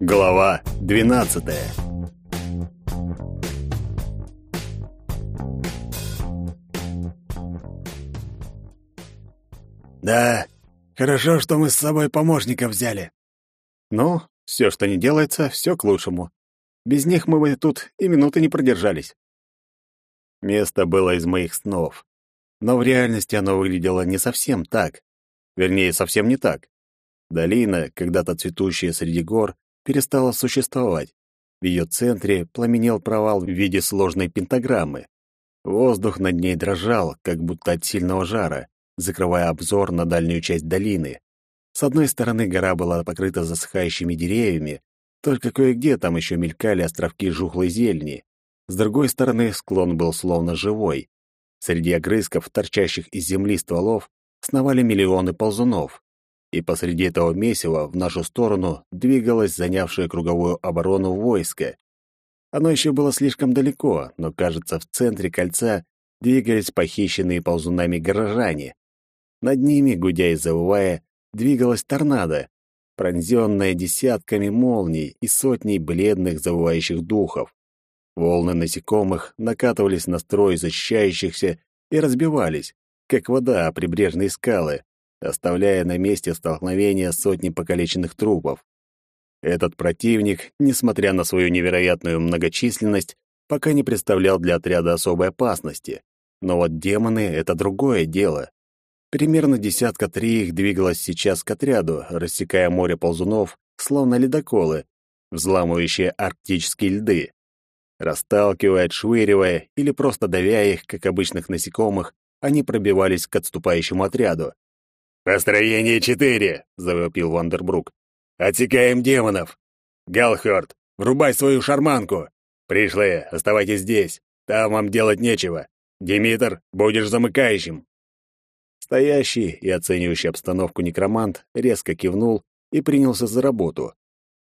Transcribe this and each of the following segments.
Глава 12. Да, хорошо, что мы с собой помощников взяли. Ну, все, что не делается, все к лучшему. Без них мы бы тут и минуты не продержались. Место было из моих снов. Но в реальности оно выглядело не совсем так. Вернее, совсем не так. Долина, когда-то цветущая среди гор, перестала существовать. В ее центре пламенел провал в виде сложной пентаграммы. Воздух над ней дрожал, как будто от сильного жара, закрывая обзор на дальнюю часть долины. С одной стороны гора была покрыта засыхающими деревьями, только кое-где там еще мелькали островки жухлой зелени. С другой стороны склон был словно живой. Среди огрызков, торчащих из земли стволов, сновали миллионы ползунов и посреди этого месива в нашу сторону двигалось занявшее круговую оборону войско. Оно еще было слишком далеко, но, кажется, в центре кольца двигались похищенные ползунами горожане. Над ними, гудя и завывая, двигалась торнадо, пронзенная десятками молний и сотней бледных завывающих духов. Волны насекомых накатывались на строй защищающихся и разбивались, как вода о прибрежные скалы, оставляя на месте столкновения сотни покалеченных трупов. Этот противник, несмотря на свою невероятную многочисленность, пока не представлял для отряда особой опасности. Но вот демоны — это другое дело. Примерно десятка три их двигалось сейчас к отряду, рассекая море ползунов, словно ледоколы, взламывающие арктические льды. Расталкивая, отшвыривая или просто давя их, как обычных насекомых, они пробивались к отступающему отряду. «Построение четыре!» — завопил Вандербрук. «Отсекаем демонов! Галхёрд, врубай свою шарманку! Пришлые, оставайтесь здесь, там вам делать нечего. Димитр, будешь замыкающим!» Стоящий и оценивающий обстановку некромант резко кивнул и принялся за работу.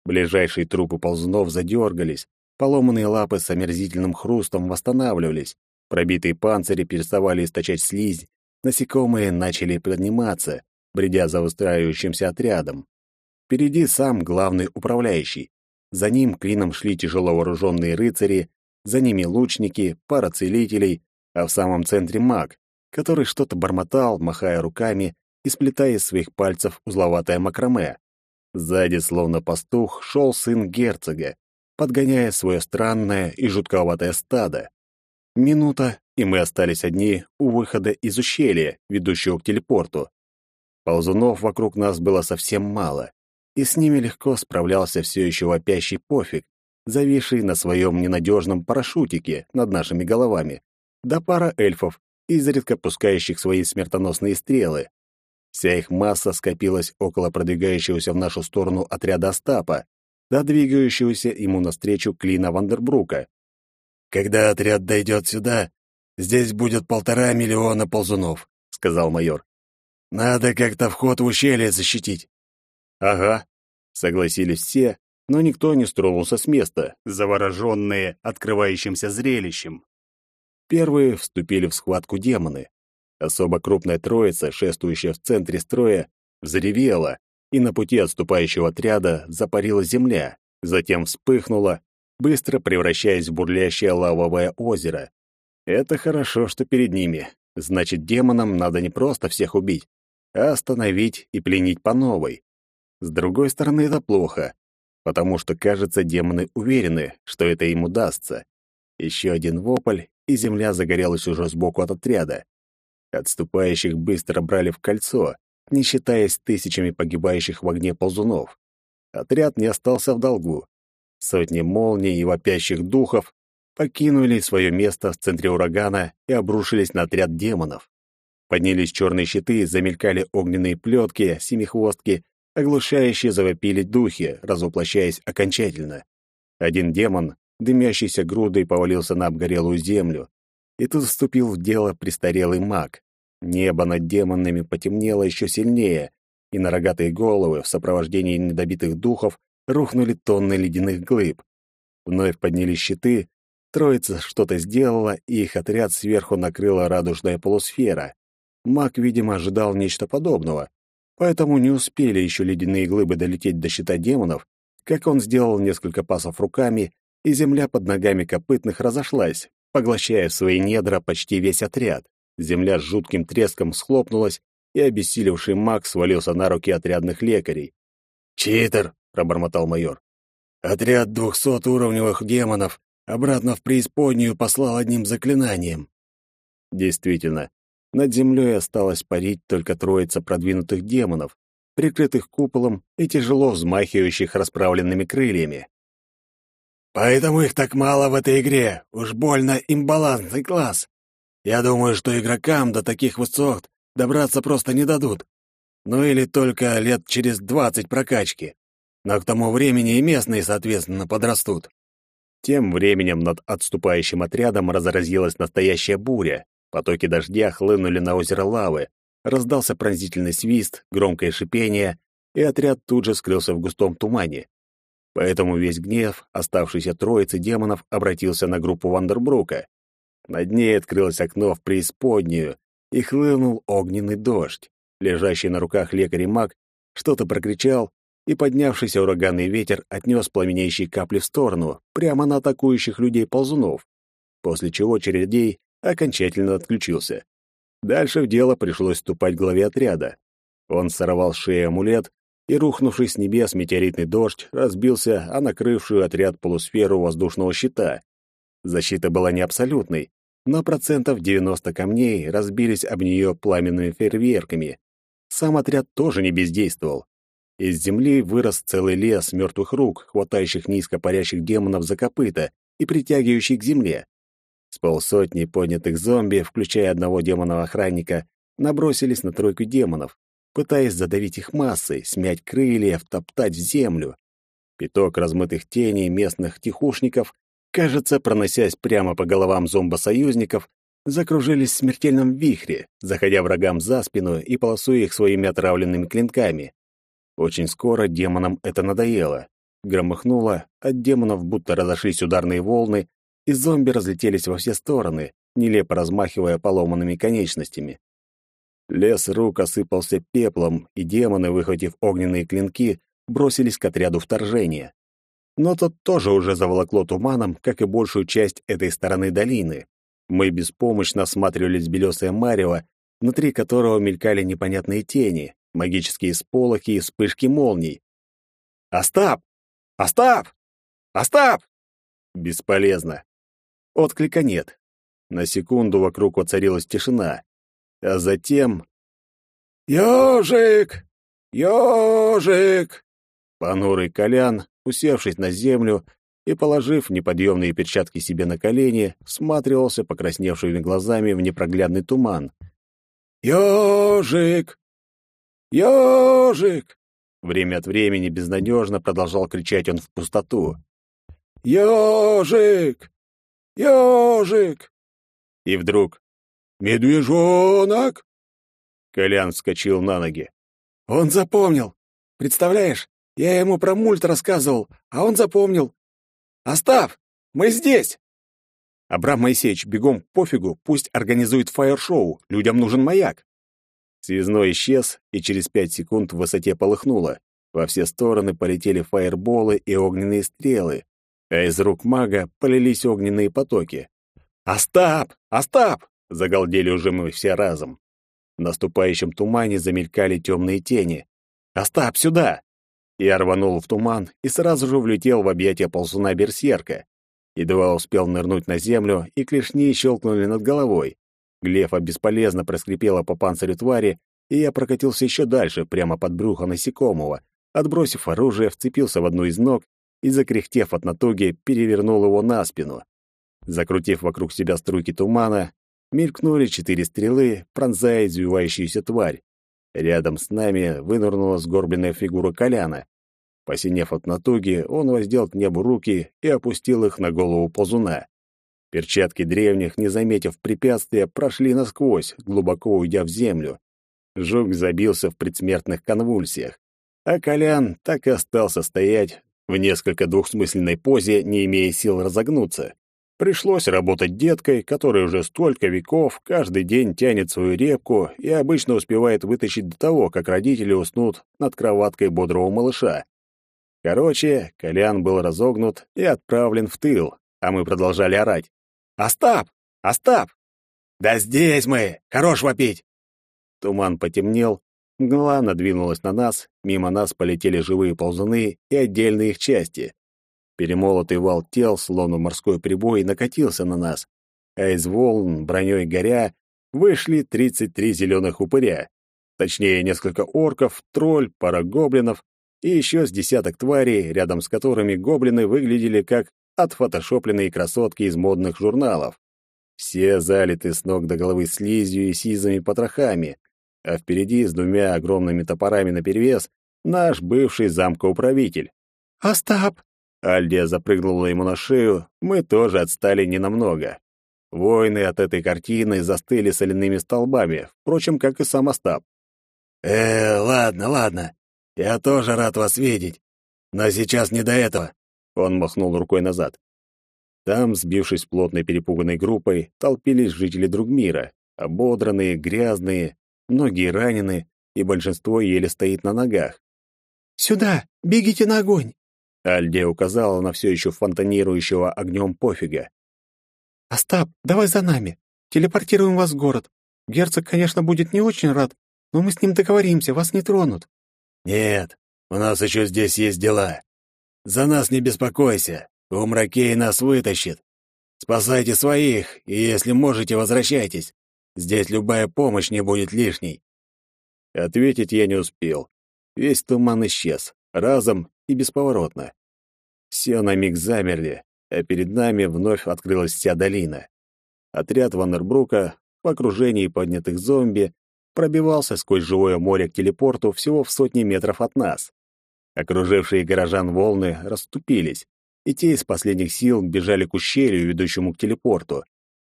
Ближайшие трупы ползунов задергались, поломанные лапы с омерзительным хрустом восстанавливались, пробитые панцири переставали источать слизь, насекомые начали подниматься, бредя за устраивающимся отрядом. Впереди сам главный управляющий. За ним клином шли тяжело вооруженные рыцари, за ними лучники, пара целителей, а в самом центре маг, который что-то бормотал, махая руками и сплетая из своих пальцев узловатое макраме. Сзади, словно пастух, шел сын герцога, подгоняя свое странное и жутковатое стадо. Минута, и мы остались одни у выхода из ущелья, ведущего к телепорту. Ползунов вокруг нас было совсем мало, и с ними легко справлялся все еще вопящий пофиг, зависший на своем ненадежном парашютике над нашими головами, да пара эльфов, изредка пускающих свои смертоносные стрелы. Вся их масса скопилась около продвигающегося в нашу сторону отряда Остапа, да двигающегося ему навстречу Клина Вандербрука. «Когда отряд дойдет сюда, здесь будет полтора миллиона ползунов», — сказал майор. Надо как-то вход в ущелье защитить. Ага, согласились все, но никто не стронулся с места, завороженные открывающимся зрелищем. Первые вступили в схватку демоны. Особо крупная троица, шествующая в центре строя, взревела, и на пути отступающего отряда запарила земля, затем вспыхнула, быстро превращаясь в бурлящее лавовое озеро. Это хорошо, что перед ними. Значит, демонам надо не просто всех убить, а остановить и пленить по новой. С другой стороны, это плохо, потому что, кажется, демоны уверены, что это им удастся. Еще один вопль, и земля загорелась уже сбоку от отряда. Отступающих быстро брали в кольцо, не считаясь тысячами погибающих в огне ползунов. Отряд не остался в долгу. Сотни молний и вопящих духов покинули свое место в центре урагана и обрушились на отряд демонов. Поднялись черные щиты, замелькали огненные плетки, семихвостки, оглушающие завопили духи, разоплощаясь окончательно. Один демон, дымящийся грудой, повалился на обгорелую землю. И тут вступил в дело престарелый маг. Небо над демонами потемнело еще сильнее, и на рогатые головы в сопровождении недобитых духов рухнули тонны ледяных глыб. Вновь поднялись щиты, троица что-то сделала, и их отряд сверху накрыла радужная полусфера. Маг, видимо, ожидал нечто подобного, поэтому не успели еще ледяные глыбы долететь до щита демонов, как он сделал несколько пасов руками, и земля под ногами копытных разошлась, поглощая в свои недра почти весь отряд. Земля с жутким треском схлопнулась, и обессилевший маг свалился на руки отрядных лекарей. «Читер!» — пробормотал майор. «Отряд двухсотуровневых демонов обратно в преисподнюю послал одним заклинанием». Действительно, над землей осталось парить только троица продвинутых демонов, прикрытых куполом и тяжело взмахивающих расправленными крыльями. «Поэтому их так мало в этой игре. Уж больно имбалансный класс. Я думаю, что игрокам до таких высот добраться просто не дадут. Ну или только лет через двадцать прокачки. Но к тому времени и местные, соответственно, подрастут. Тем временем над отступающим отрядом разразилась настоящая буря. Потоки дождя хлынули на озеро лавы. Раздался пронзительный свист, громкое шипение, и отряд тут же скрылся в густом тумане. Поэтому весь гнев оставшейся троицы демонов обратился на группу Вандербрука. Над ней открылось окно в преисподнюю, и хлынул огненный дождь. Лежащий на руках лекарь и маг что-то прокричал, и поднявшийся ураганный ветер отнес пламенеющие капли в сторону, прямо на атакующих людей-ползунов, после чего чередей окончательно отключился. Дальше в дело пришлось вступать главе отряда. Он сорвал с шеи амулет, и, рухнувший с небес метеоритный дождь, разбился о накрывшую отряд полусферу воздушного щита. Защита была не абсолютной, но процентов 90 камней разбились об нее пламенными фейерверками. Сам отряд тоже не бездействовал. Из земли вырос целый лес мертвых рук, хватающих низко парящих демонов за копыта и притягивающих к земле. С полсотни поднятых зомби, включая одного демона-охранника, набросились на тройку демонов, пытаясь задавить их массой, смять крылья, втоптать в землю. Пяток размытых теней местных тихушников, кажется, проносясь прямо по головам зомбосоюзников, закружились в смертельном вихре, заходя врагам за спину и полосуя их своими отравленными клинками. Очень скоро демонам это надоело. Громыхнуло, от демонов будто разошлись ударные волны, и зомби разлетелись во все стороны, нелепо размахивая поломанными конечностями. Лес рук осыпался пеплом, и демоны, выхватив огненные клинки, бросились к отряду вторжения. Но тот тоже уже заволокло туманом, как и большую часть этой стороны долины. Мы беспомощно осматривались белесое марево, внутри которого мелькали непонятные тени, магические сполохи и вспышки молний. «Остап! Остап! Остап!» Бесполезно. Отклика нет. На секунду вокруг воцарилась тишина, а затем... «Ёжик! Ёжик!» Понурый Колян, усевшись на землю и положив неподъемные перчатки себе на колени, всматривался покрасневшими глазами в непроглядный туман. «Ёжик! «Ёжик!» Время от времени безнадежно продолжал кричать он в пустоту. «Ёжик! Ёжик!» И вдруг «Медвежонок!» Колян вскочил на ноги. «Он запомнил! Представляешь, я ему про мульт рассказывал, а он запомнил! Остав, мы здесь!» Абрам Моисеевич, бегом пофигу, пусть организует фаер-шоу, людям нужен маяк. Связной исчез, и через пять секунд в высоте полыхнуло. Во все стороны полетели фаерболы и огненные стрелы, а из рук мага полились огненные потоки. «Остап! Остап!» — загалдели уже мы все разом. В наступающем тумане замелькали темные тени. «Остап, сюда!» Я рванул в туман и сразу же влетел в объятия ползуна берсерка. Едва успел нырнуть на землю, и клешни щелкнули над головой. Глефа бесполезно проскрипела по панцирю твари, и я прокатился еще дальше, прямо под брюхо насекомого, отбросив оружие, вцепился в одну из ног и, закряхтев от натуги, перевернул его на спину. Закрутив вокруг себя струйки тумана, мелькнули четыре стрелы, пронзая извивающуюся тварь. Рядом с нами вынырнула сгорбленная фигура Коляна. Посинев от натуги, он воздел к небу руки и опустил их на голову ползуна. Перчатки древних, не заметив препятствия, прошли насквозь, глубоко уйдя в землю. Жук забился в предсмертных конвульсиях, а Колян так и остался стоять в несколько двухсмысленной позе, не имея сил разогнуться. Пришлось работать деткой, которая уже столько веков каждый день тянет свою репку и обычно успевает вытащить до того, как родители уснут над кроваткой бодрого малыша. Короче, Колян был разогнут и отправлен в тыл, а мы продолжали орать. «Остап! Остап! Да здесь мы! Хорош вопить!» Туман потемнел, мгла надвинулась на нас, мимо нас полетели живые ползуны и отдельные их части. Перемолотый вал тел, словно морской прибой, накатился на нас, а из волн, броней горя, вышли 33 зеленых упыря. Точнее, несколько орков, тролль, пара гоблинов и еще с десяток тварей, рядом с которыми гоблины выглядели как отфотошопленные красотки из модных журналов. Все залиты с ног до головы слизью и сизыми потрохами, а впереди с двумя огромными топорами наперевес наш бывший замкоуправитель. «Остап!» Альдия запрыгнула ему на шею, мы тоже отстали ненамного. Воины от этой картины застыли соляными столбами, впрочем, как и сам Остап. «Э, ладно, ладно. Я тоже рад вас видеть. Но сейчас не до этого». Он махнул рукой назад. Там, сбившись плотной перепуганной группой, толпились жители Другмира, ободранные, грязные, многие ранены, и большинство еле стоит на ногах. «Сюда! Бегите на огонь!» Альдия указала на все еще фонтанирующего огнем пофига. «Остап, давай за нами. Телепортируем вас в город. Герцог, конечно, будет не очень рад, но мы с ним договоримся, вас не тронут». «Нет, у нас еще здесь есть дела. За нас не беспокойся. Умракей нас вытащит. Спасайте своих, и если можете, возвращайтесь. Здесь любая помощь не будет лишней». Ответить я не успел. Весь туман исчез, разом и бесповоротно. Все на миг замерли, а перед нами вновь открылась вся долина. Отряд Вандербрука в окружении поднятых зомби пробивался сквозь живое море к телепорту всего в сотни метров от нас. Окружившие горожан волны расступились, и те из последних сил бежали к ущелью, ведущему к телепорту.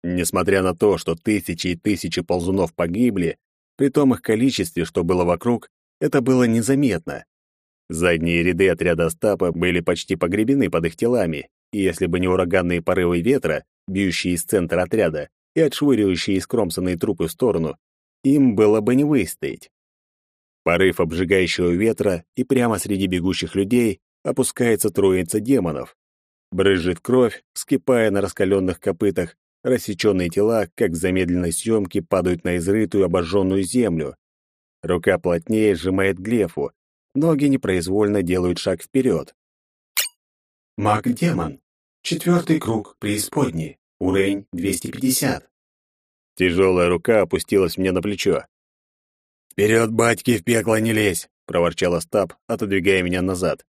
Несмотря на то, что тысячи и тысячи ползунов погибли, при том их количестве, что было вокруг, это было незаметно. Задние ряды отряда Остапа были почти погребены под их телами, и если бы не ураганные порывы ветра, бьющие из центра отряда и отшвыривающие искромсанные трупы в сторону, им было бы не выстоять. Порыв обжигающего ветра, и прямо среди бегущих людей опускается троица демонов. Брызжет кровь, вскипая на раскаленных копытах, рассеченные тела, как в замедленной съемке, падают на изрытую обожженную землю. Рука плотнее сжимает глефу, ноги непроизвольно делают шаг вперед. Маг-демон. Четвертый круг преисподней. Уровень 250. Тяжелая рука опустилась мне на плечо. «Вперед, батьки, в пекло не лезь!» — проворчал Остап, отодвигая меня назад.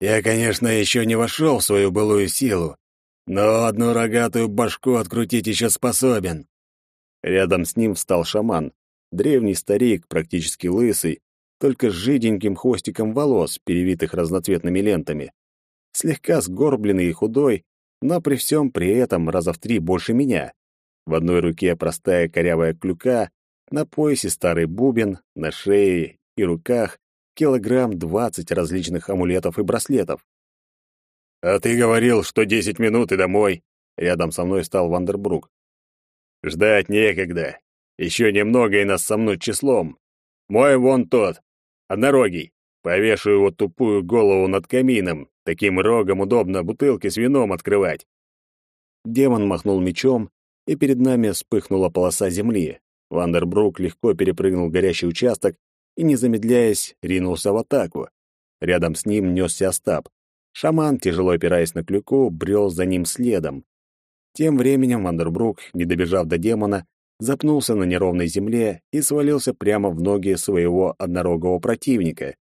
«Я, конечно, еще не вошел в свою былую силу, но одну рогатую башку открутить еще способен». Рядом с ним встал шаман, древний старик, практически лысый, только с жиденьким хвостиком волос, перевитых разноцветными лентами. Слегка сгорбленный и худой, но при всем при этом раза в три больше меня. В одной руке простая корявая клюка, на поясе старый бубен, на шее и руках килограмм двадцать различных амулетов и браслетов. «А ты говорил, что десять минут и домой!» Рядом со мной стал Вандербрук. «Ждать некогда. Еще немного и нас сомнут числом. Мой вон тот, однорогий. Повешу его тупую голову над камином. Таким рогом удобно бутылки с вином открывать». Демон махнул мечом, и перед нами вспыхнула полоса земли. Вандербрук легко перепрыгнул горящий участок и, не замедляясь, ринулся в атаку. Рядом с ним несся Остап. Шаман, тяжело опираясь на клюку, брел за ним следом. Тем временем Вандербрук, не добежав до демона, запнулся на неровной земле и свалился прямо в ноги своего однорогого противника.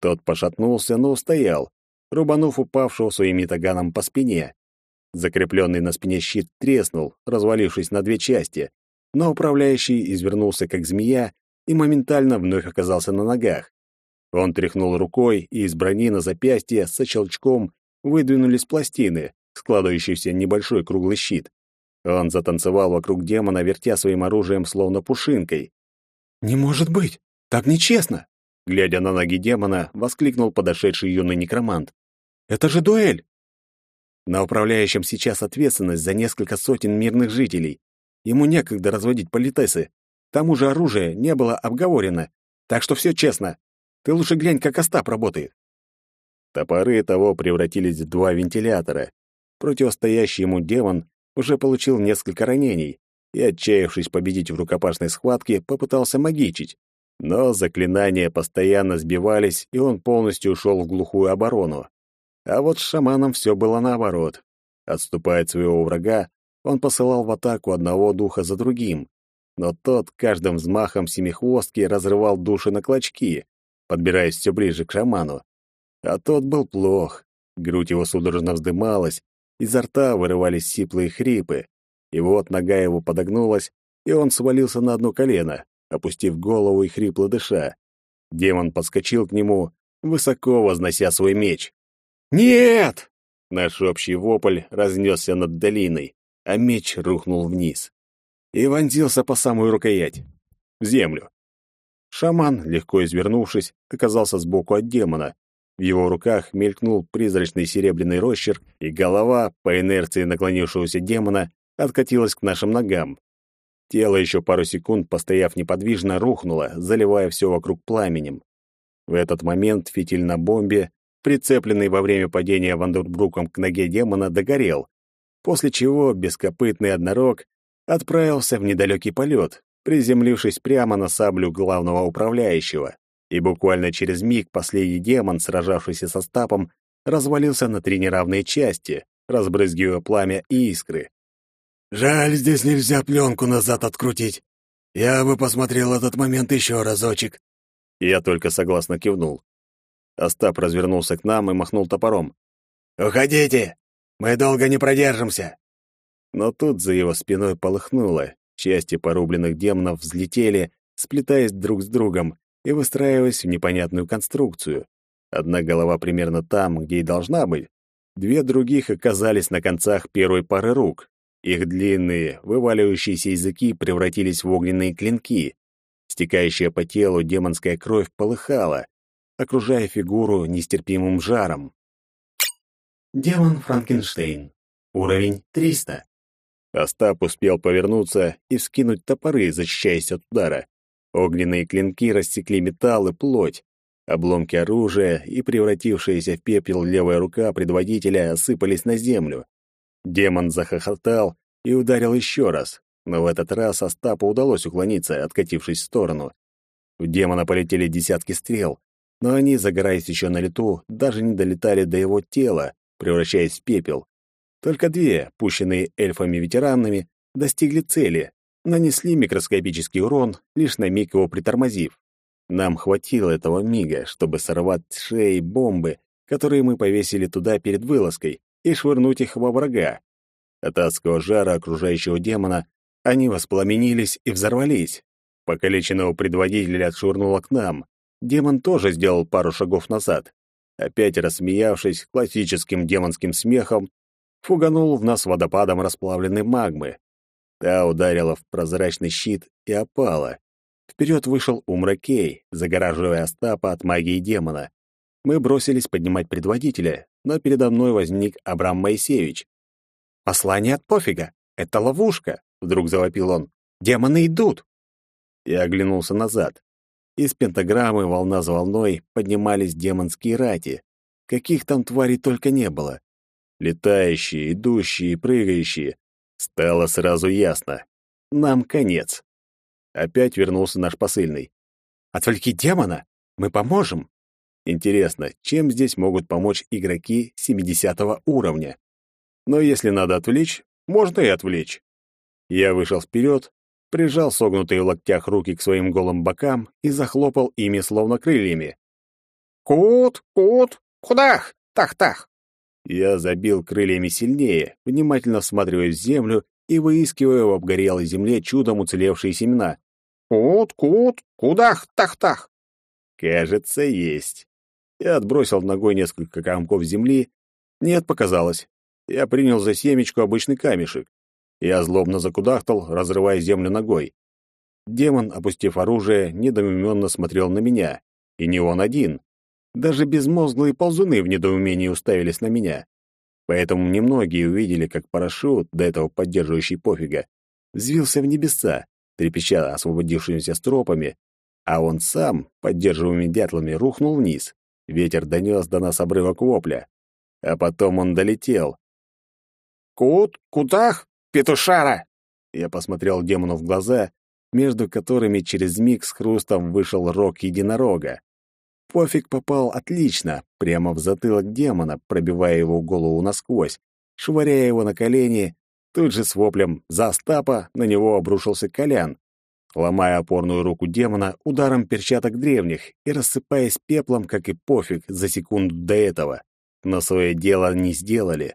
Тот пошатнулся, но устоял, рубанув упавшего своим ятаганом по спине. Закрепленный на спине щит треснул, развалившись на две части, но управляющий извернулся как змея и моментально вновь оказался на ногах. Он тряхнул рукой, и из брони на запястье со щелчком выдвинулись пластины, складывающиеся небольшой круглый щит. Он затанцевал вокруг демона, вертя своим оружием словно пушинкой. «Не может быть! Так нечестно!» Глядя на ноги демона, воскликнул подошедший юный некромант. «Это же дуэль! На управляющем сейчас ответственность за несколько сотен мирных жителей. Ему некогда разводить политесы. К тому же оружие не было обговорено. Так что все честно. Ты лучше глянь, как Остап работает. Топоры того превратились в два вентилятора. Противостоящий ему демон уже получил несколько ранений и, отчаявшись победить в рукопашной схватке, попытался магичить. Но заклинания постоянно сбивались, и он полностью ушел в глухую оборону. А вот с шаманом все было наоборот. Отступая от своего врага, он посылал в атаку одного духа за другим, но тот каждым взмахом семихвостки разрывал души на клочки, подбираясь все ближе к шаману. А тот был плох. Грудь его судорожно вздымалась, изо рта вырывались сиплые хрипы. И вот нога его подогнулась, и он свалился на одно колено, опустив голову и хрипло дыша. Демон подскочил к нему, высоко вознося свой меч. «Нет!» Наш общий вопль разнесся над долиной, а меч рухнул вниз и вонзился по самую рукоять, в землю. Шаман, легко извернувшись, оказался сбоку от демона. В его руках мелькнул призрачный серебряный росчерк, и голова, по инерции наклонившегося демона, откатилась к нашим ногам. Тело еще пару секунд, постояв неподвижно, рухнуло, заливая все вокруг пламенем. В этот момент фитиль на бомбе, прицепленный во время падения Вандербруком к ноге демона, догорел, после чего бескопытный однорог отправился в недалекий полет, приземлившись прямо на саблю главного управляющего, и буквально через миг последний демон, сражавшийся со стапом, развалился на три неравные части, разбрызгивая пламя и искры. «Жаль, здесь нельзя пленку назад открутить. Я бы посмотрел этот момент еще разочек». Я только согласно кивнул. Остап развернулся к нам и махнул топором. «Уходите! Мы долго не продержимся!» Но тут за его спиной полыхнуло, части порубленных демонов взлетели, сплетаясь друг с другом и выстраиваясь в непонятную конструкцию. Одна голова примерно там, где и должна быть. Две других оказались на концах первой пары рук. Их длинные, вываливающиеся языки превратились в огненные клинки. Стекающая по телу демонская кровь полыхала, окружая фигуру нестерпимым жаром. Демон Франкенштейн. Уровень 300. Остап успел повернуться и вскинуть топоры, защищаясь от удара. Огненные клинки рассекли металл и плоть. Обломки оружия и превратившаяся в пепел левая рука предводителя осыпались на землю. Демон захохотал и ударил еще раз, но в этот раз Остапу удалось уклониться, откатившись в сторону. В демона полетели десятки стрел, но они, загораясь еще на лету, даже не долетали до его тела, превращаясь в пепел. Только две, пущенные эльфами-ветеранами, достигли цели, нанесли микроскопический урон, лишь на миг его притормозив. Нам хватило этого мига, чтобы сорвать с шеи бомбы, которые мы повесили туда перед вылазкой, и швырнуть их во врага. От адского жара окружающего демона они воспламенились и взорвались. Покалеченного предводителя отшвырнуло к нам. Демон тоже сделал пару шагов назад. Опять рассмеявшись классическим демонским смехом, фуганул в нас водопадом расплавленной магмы. Та ударила в прозрачный щит и опала. Вперед вышел Умракей, загораживая Остапа от магии демона. Мы бросились поднимать предводителя, но передо мной возник Абрам Моисеевич. «Послание от пофига! Это ловушка!» — вдруг завопил он. «Демоны идут!» Я оглянулся назад. Из пентаграммы волна за волной поднимались демонские рати. Каких там тварей только не было летающие, идущие, прыгающие. Стало сразу ясно. Нам конец. Опять вернулся наш посыльный. «Отвлеки демона! Мы поможем!» Интересно, чем здесь могут помочь игроки 70 уровня? Но если надо отвлечь, можно и отвлечь. Я вышел вперед, прижал согнутые в локтях руки к своим голым бокам и захлопал ими словно крыльями. «Кут! Кут! Кудах! Тах-тах!» Я забил крыльями сильнее, внимательно всматриваясь в землю и выискивая в обгорелой земле чудом уцелевшие семена. «Кут-кут! Кудах! Тах-тах!» «Кажется, есть». Я отбросил ногой несколько комков земли. Нет, показалось. Я принял за семечку обычный камешек. Я злобно закудахтал, разрывая землю ногой. Демон, опустив оружие, недоуменно смотрел на меня. И не он один. Даже безмозглые ползуны в недоумении уставились на меня. Поэтому немногие увидели, как парашют, до этого поддерживающий пофига, взвился в небеса, трепеща освободившимися стропами, а он сам, поддерживаемый дятлами, рухнул вниз. Ветер донес до нас обрывок вопля. А потом он долетел. «Кут? Кутах? Петушара!» Я посмотрел демону в глаза, между которыми через миг с хрустом вышел рог единорога. Пофиг попал отлично, прямо в затылок демона, пробивая его голову насквозь, швыряя его на колени. Тут же с воплем «За Остапа!» на него обрушился Колян, ломая опорную руку демона ударом перчаток древних и рассыпаясь пеплом, как и пофиг, за секунду до этого. Но свое дело не сделали.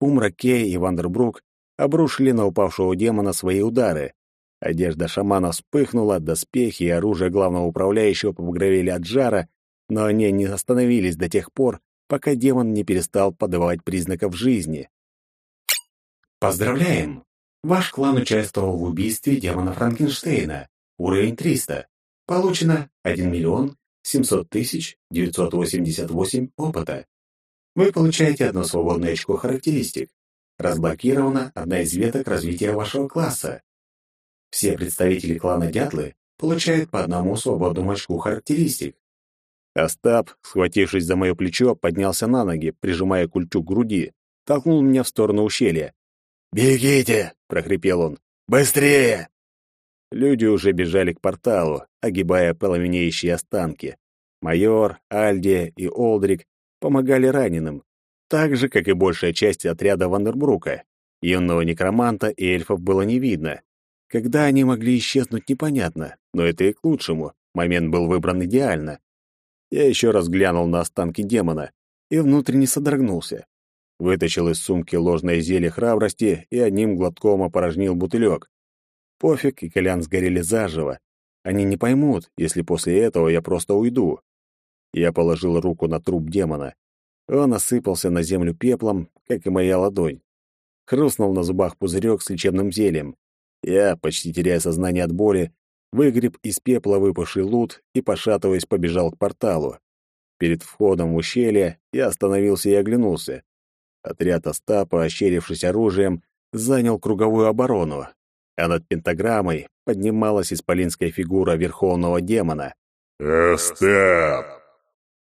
Умра Кей и Вандербрук обрушили на упавшего демона свои удары. Одежда шамана вспыхнула, доспехи и оружие главного управляющего побагровели от жара, но они не остановились до тех пор, пока демон не перестал подавать признаков жизни. Поздравляем! Ваш клан участвовал в убийстве демона Франкенштейна. Уровень 300. Получено 1 миллион 700 тысяч 988 опыта. Вы получаете одно свободное очко характеристик. Разблокирована одна из веток развития вашего класса. Все представители клана Дятлы получают по одному свободному очку характеристик. Остап, схватившись за мое плечо, поднялся на ноги, прижимая культю к груди, толкнул меня в сторону ущелья. «Бегите!» — прохрипел он. «Быстрее!» Люди уже бежали к порталу, огибая пламенеющие останки. Майор, Альдия и Олдрик помогали раненым, так же, как и большая часть отряда Вандербрука. Юного некроманта и эльфов было не видно. Когда они могли исчезнуть, непонятно, но это и к лучшему. Момент был выбран идеально. Я еще раз глянул на останки демона и внутренне содрогнулся вытащил из сумки ложное зелье храбрости и одним глотком опорожнил бутылек. Пофиг и Колян сгорели заживо. Они не поймут, если после этого я просто уйду. Я положил руку на труп демона. Он осыпался на землю пеплом, как и моя ладонь. Хрустнул на зубах пузырек с лечебным зельем. Я, почти теряя сознание от боли, выгреб из пепла выпавший лут и, пошатываясь, побежал к порталу. Перед входом в ущелье я остановился и оглянулся. Отряд Остапа, ощерившись оружием, занял круговую оборону, а над пентаграммой поднималась исполинская фигура верховного демона. «Остап!»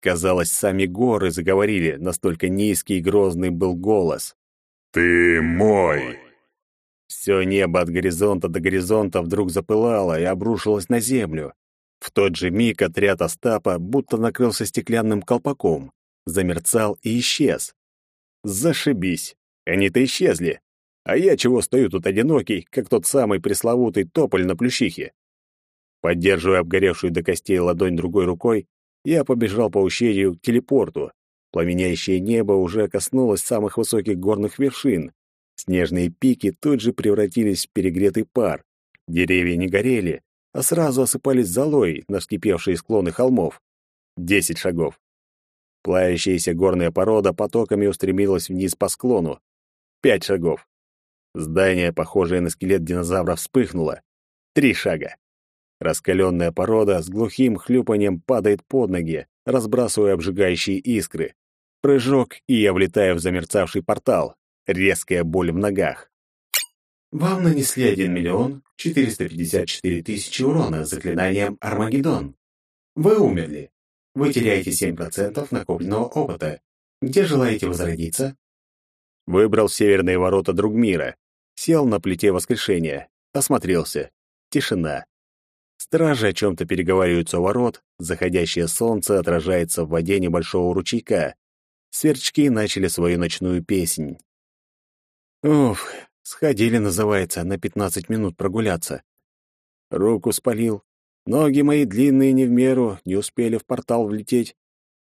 Казалось, сами горы заговорили, настолько низкий и грозный был голос. «Ты мой!» Все небо от горизонта до горизонта вдруг запылало и обрушилось на землю. В тот же миг отряд Остапа будто накрылся стеклянным колпаком, замерцал и исчез. Зашибись. Они-то исчезли. А я чего стою тут одинокий, как тот самый пресловутый тополь на плющихе? Поддерживая обгоревшую до костей ладонь другой рукой, я побежал по ущелью к телепорту. Пламенящее небо уже коснулось самых высоких горных вершин. Снежные пики тут же превратились в перегретый пар. Деревья не горели, а сразу осыпались золой на вскипевшие склоны холмов. Десять шагов. Плавящаяся горная порода потоками устремилась вниз по склону. Пять шагов. Здание, похожее на скелет динозавра, вспыхнуло. Три шага. Раскаленная порода с глухим хлюпанием падает под ноги, разбрасывая обжигающие искры. Прыжок, и я влетаю в замерцавший портал. Резкая боль в ногах. Вам нанесли 1 миллион 454 тысячи урона заклинанием Армагеддон. Вы умерли. Вы теряете 7% накопленного опыта. Где желаете возродиться? Выбрал северные ворота Другмира. Сел на плите воскрешения. Осмотрелся. Тишина. Стражи о чем-то переговариваются у ворот, заходящее солнце отражается в воде небольшого ручейка. Сверчки начали свою ночную песнь. Уф, сходили, называется, на 15 минут прогуляться. Руку спалил, Ноги мои длинные не в меру, не успели в портал влететь.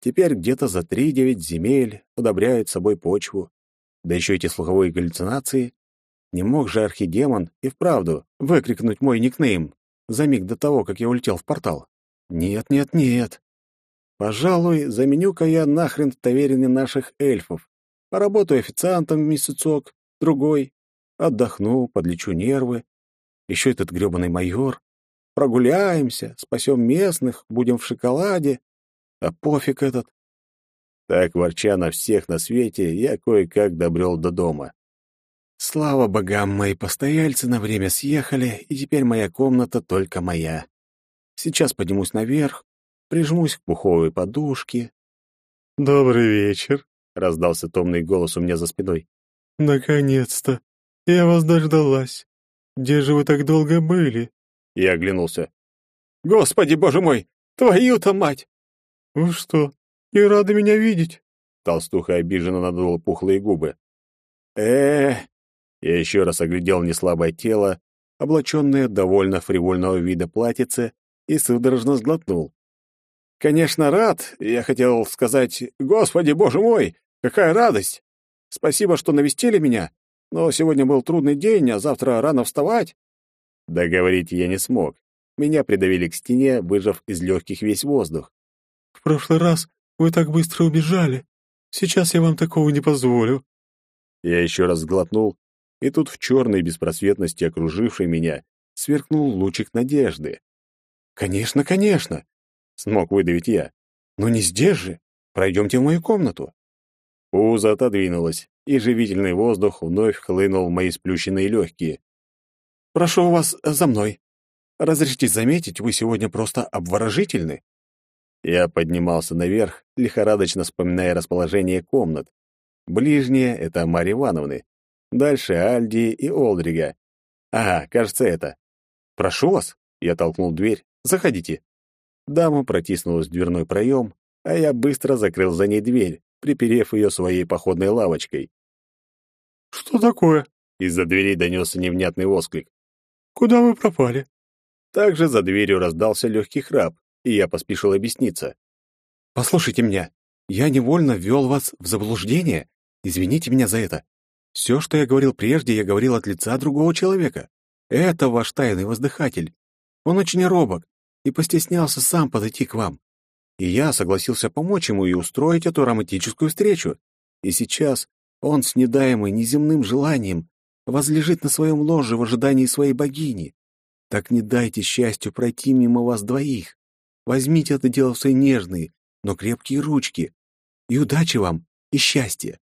Теперь где-то за три-девять земель удобряют собой почву. Да еще эти слуховые галлюцинации. Не мог же архидемон и вправду выкрикнуть мой никнейм за миг до того, как я улетел в портал. Нет, нет, нет. Пожалуй, заменю-ка я нахрен в таверине наших эльфов. Поработаю официантом месяцок, другой. Отдохну, подлечу нервы. Еще этот грёбаный майор. Прогуляемся, спасем местных, будем в шоколаде. А пофиг этот. Так, ворча на всех на свете, я кое-как добрел до дома. Слава богам, мои постояльцы на время съехали, и теперь моя комната только моя. Сейчас поднимусь наверх, прижмусь к пуховой подушке, «Добрый вечер», — раздался томный голос у меня за спиной. «Наконец-то! Я вас дождалась. Где же вы так долго были?» Я оглянулся. «Господи, боже мой! Твою-то мать!» «Вы что, не рады меня видеть?» Толстуха обиженно надула пухлые губы. э Я еще раз оглядел неслабое тело, облаченное довольно фривольного вида платьице, и судорожно сглотнул. «Конечно, рад. Я хотел сказать, Господи, Боже мой, какая радость! Спасибо, что навестили меня, но сегодня был трудный день, а завтра рано вставать». Договорить я не смог. Меня придавили к стене, выжав из легких весь воздух. «В прошлый раз вы так быстро убежали. Сейчас я вам такого не позволю». Я еще раз сглотнул, и тут в черной беспросветности окружившей меня сверкнул лучик надежды. «Конечно, конечно!» — смог выдавить я. «Но не здесь же! Пройдемте в мою комнату!» Пузо отодвинулось, и живительный воздух вновь хлынул в мои сплющенные легкие. «Прошу вас за мной. Разрешите заметить, вы сегодня просто обворожительны». Я поднимался наверх, лихорадочно вспоминая расположение комнат. Ближние — это Марья Ивановны. Дальше Альди и Олдрига. Ага, кажется, это. «Прошу вас», — я толкнул дверь, — «заходите». Дама протиснулась в дверной проем, а я быстро закрыл за ней дверь, приперев ее своей походной лавочкой. «Что такое?» — из-за двери донесся невнятный восклик. «Куда вы пропали?» Также за дверью раздался легкий храп, и я поспешил объясниться. «Послушайте меня, я невольно ввел вас в заблуждение. Извините меня за это. Все, что я говорил прежде, я говорил от лица другого человека. Это ваш тайный воздыхатель. Он очень робок и постеснялся сам подойти к вам. И я согласился помочь ему и устроить эту романтическую встречу. И сейчас он с недаемой неземным желанием возлежит на своем ложе в ожидании своей богини. Так не дайте счастью пройти мимо вас двоих. Возьмите это дело в свои нежные, но крепкие ручки. И удачи вам, и счастья.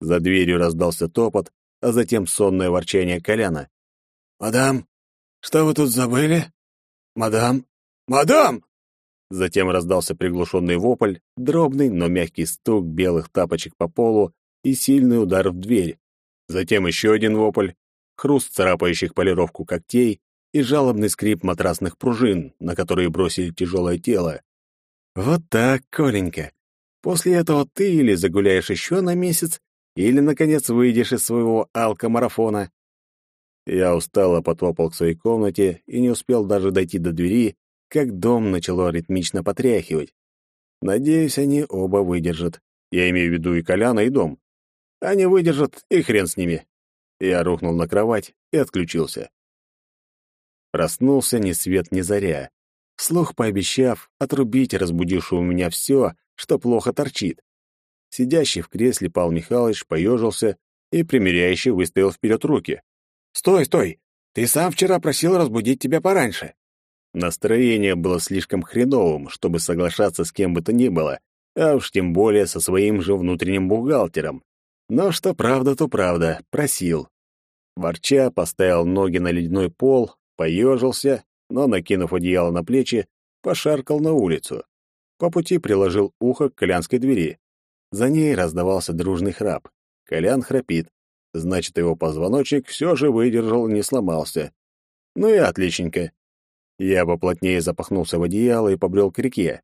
За дверью раздался топот, а затем сонное ворчание Коляна. «Мадам, что вы тут забыли? Мадам? Мадам!» Затем раздался приглушенный вопль, дробный, но мягкий стук белых тапочек по полу и сильный удар в дверь. Затем еще один вопль, хруст царапающих полировку когтей и жалобный скрип матрасных пружин, на которые бросили тяжелое тело. «Вот так, Коленька. После этого ты или загуляешь еще на месяц, или, наконец, выйдешь из своего алкомарафона». Я устало потопал к своей комнате и не успел даже дойти до двери, как дом начало ритмично потряхивать. Надеюсь, они оба выдержат. Я имею в виду и Коляна, и дом. Они выдержат, и хрен с ними. Я рухнул на кровать и отключился. Проснулся ни свет ни заря, вслух пообещав отрубить разбудившего меня все, что плохо торчит. Сидящий в кресле Павел Михайлович поежился и примиряюще выставил вперед руки. «Стой, стой! Ты сам вчера просил разбудить тебя пораньше!» Настроение было слишком хреновым, чтобы соглашаться с кем бы то ни было, а уж тем более со своим же внутренним бухгалтером. Но что правда, то правда, просил. Ворча поставил ноги на ледяной пол, поежился, но, накинув одеяло на плечи, пошаркал на улицу. По пути приложил ухо к колянской двери. За ней раздавался дружный храп. Колян храпит. Значит, его позвоночник все же выдержал, не сломался. Ну и отличненько. Я поплотнее запахнулся в одеяло и побрел к реке.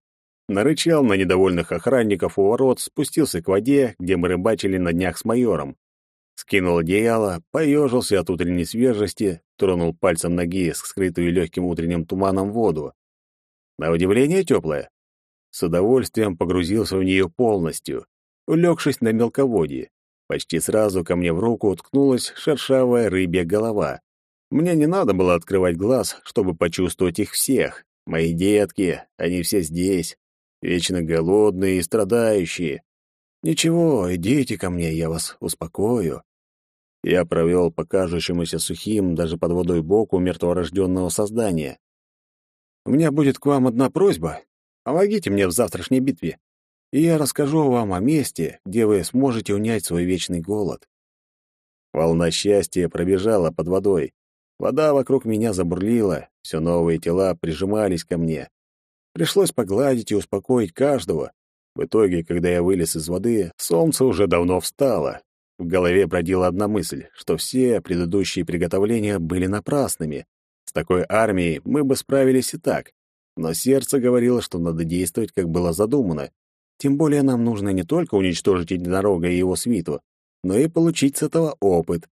Нарычал на недовольных охранников у ворот, спустился к воде, где мы рыбачили на днях с майором. Скинул одеяло, поежился от утренней свежести, тронул пальцем ноги, скрытую легким утренним туманом воду. На удивление теплая. С удовольствием погрузился в нее полностью, улегшись на мелководье. Почти сразу ко мне в руку уткнулась шершавая рыбья голова. Мне не надо было открывать глаз, чтобы почувствовать их всех. Мои детки, они все здесь, вечно голодные и страдающие. Ничего, идите ко мне, я вас успокою. Я провел по кажущемуся сухим даже под водой боку мертворожденного создания. У меня будет к вам одна просьба. Помогите мне в завтрашней битве, и я расскажу вам о месте, где вы сможете унять свой вечный голод. Волна счастья пробежала под водой. Вода вокруг меня забурлила, все новые тела прижимались ко мне. Пришлось погладить и успокоить каждого. В итоге, когда я вылез из воды, солнце уже давно встало. В голове бродила одна мысль, что все предыдущие приготовления были напрасными. С такой армией мы бы справились и так. Но сердце говорило, что надо действовать, как было задумано. Тем более нам нужно не только уничтожить единорога и его свиту, но и получить с этого опыт.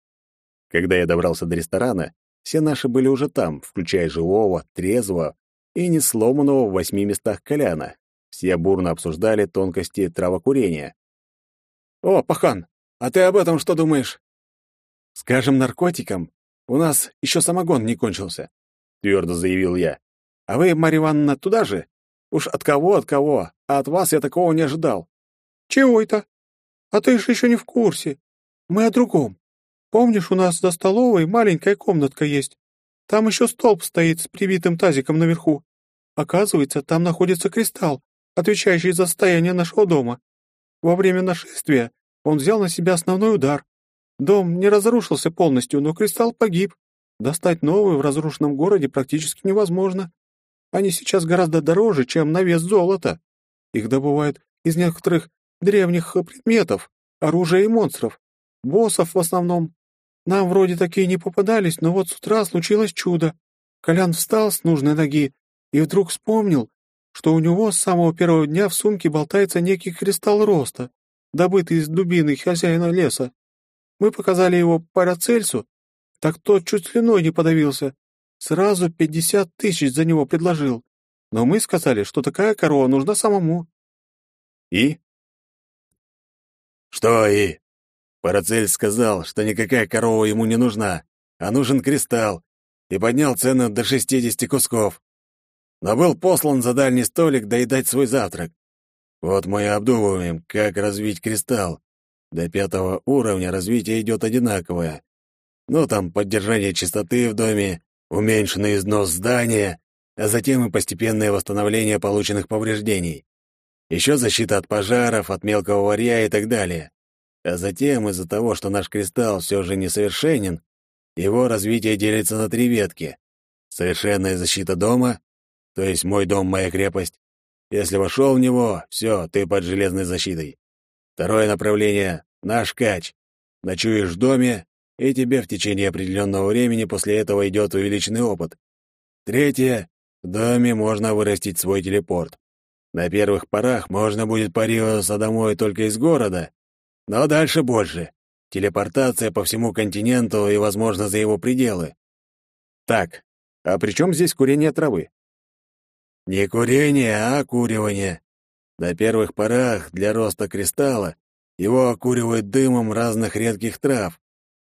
Когда я добрался до ресторана, все наши были уже там, включая живого, трезвого и не сломанного в восьми местах Коляна. Все бурно обсуждали тонкости травокурения. «О, пахан, а ты об этом что думаешь?» «Скажем наркотикам, у нас еще самогон не кончился», — твердо заявил я. «А вы, Марья Ивановна, туда же? Уж от кого, от кого, а от вас я такого не ожидал». «Чего это? А ты же еще не в курсе. Мы о другом. Помнишь, у нас за столовой маленькая комнатка есть? Там еще столб стоит с прибитым тазиком наверху. Оказывается, там находится кристалл, отвечающий за состояние нашего дома. Во время нашествия он взял на себя основной удар. Дом не разрушился полностью, но кристалл погиб. Достать новый в разрушенном городе практически невозможно. Они сейчас гораздо дороже, чем на вес золота. Их добывают из некоторых древних предметов, оружия и монстров. Боссов в основном. Нам вроде такие не попадались, но вот с утра случилось чудо. Колян встал с нужной ноги и вдруг вспомнил, что у него с самого первого дня в сумке болтается некий кристалл роста, добытый из дубины хозяина леса. Мы показали его Парацельсу, так тот чуть слюной не подавился. Сразу пятьдесят тысяч за него предложил. Но мы сказали, что такая корова нужна самому. И? Что и? Парацельс сказал, что никакая корова ему не нужна, а нужен кристалл, и поднял цену до шестидесяти кусков. Но был послан за дальний столик доедать свой завтрак. Вот мы и обдумываем, как развить кристалл. До пятого уровня развитие идет одинаковое. Ну, там поддержание чистоты в доме, уменьшенный износ здания, а затем и постепенное восстановление полученных повреждений. Еще защита от пожаров, от мелкого варья и так далее. А затем, из-за того, что наш кристалл все же несовершенен, его развитие делится на три ветки. Совершенная защита дома, то есть мой дом — моя крепость. Если вошел в него, все, ты под железной защитой. Второе направление — наш кач. Ночуешь в доме, и тебе в течение определенного времени после этого идет увеличенный опыт. Третье — в доме можно вырастить свой телепорт. На первых порах можно будет парироваться домой только из города, но дальше больше. Телепортация по всему континенту и, возможно, за его пределы. Так, а при чем здесь курение травы? Не курение, а окуривание. На первых порах для роста кристалла его окуривают дымом разных редких трав.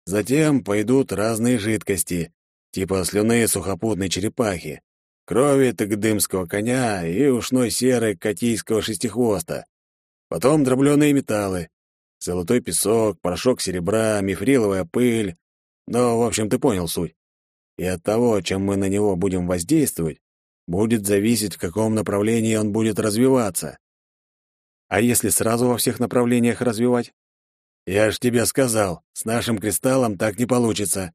Затем пойдут разные жидкости, типа слюны сухопутной черепахи, крови тыгдымского коня и ушной серы катийского шестихвоста. Потом дробленые металлы, золотой песок, порошок серебра, мифриловая пыль. Ну, в общем, ты понял суть. И от того, чем мы на него будем воздействовать, будет зависеть, в каком направлении он будет развиваться. А если сразу во всех направлениях развивать? Я ж тебе сказал, с нашим кристаллом так не получится.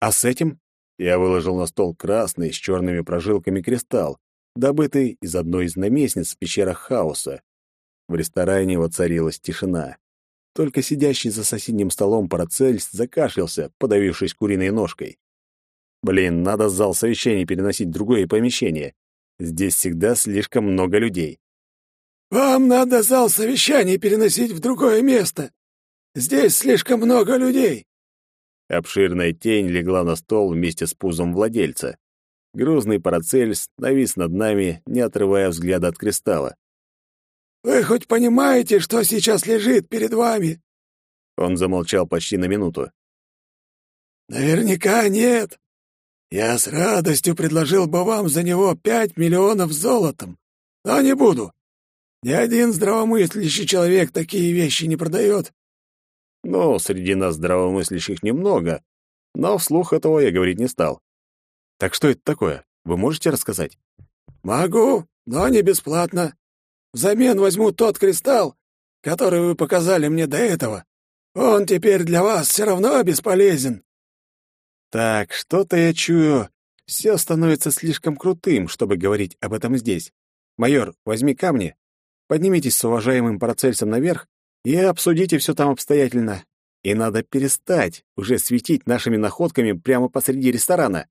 А с этим? Я выложил на стол красный с черными прожилками кристалл, добытый из одной из наместниц в пещерах хаоса. В ресторане воцарилась тишина. Только сидящий за соседним столом Парацельс закашлялся, подавившись куриной ножкой. Блин, надо зал совещаний переносить в другое помещение. Здесь всегда слишком много людей. «Вам надо зал совещаний переносить в другое место. Здесь слишком много людей». Обширная тень легла на стол вместе с пузом владельца. Грузный Парацельс навис над нами, не отрывая взгляда от кристалла. «Вы хоть понимаете, что сейчас лежит перед вами?» Он замолчал почти на минуту. «Наверняка нет. Я с радостью предложил бы вам за него пять миллионов золотом, но не буду. Ни один здравомыслящий человек такие вещи не продает. Ну, среди нас здравомыслящих немного, но вслух этого я говорить не стал. Так что это такое? Вы можете рассказать? Могу, но не бесплатно. Взамен возьму тот кристалл, который вы показали мне до этого. Он теперь для вас все равно бесполезен. Так, что-то я чую. Все становится слишком крутым, чтобы говорить об этом здесь. Майор, возьми камни. Поднимитесь с уважаемым Парацельсом наверх и обсудите все там обстоятельно. И надо перестать уже светить нашими находками прямо посреди ресторана.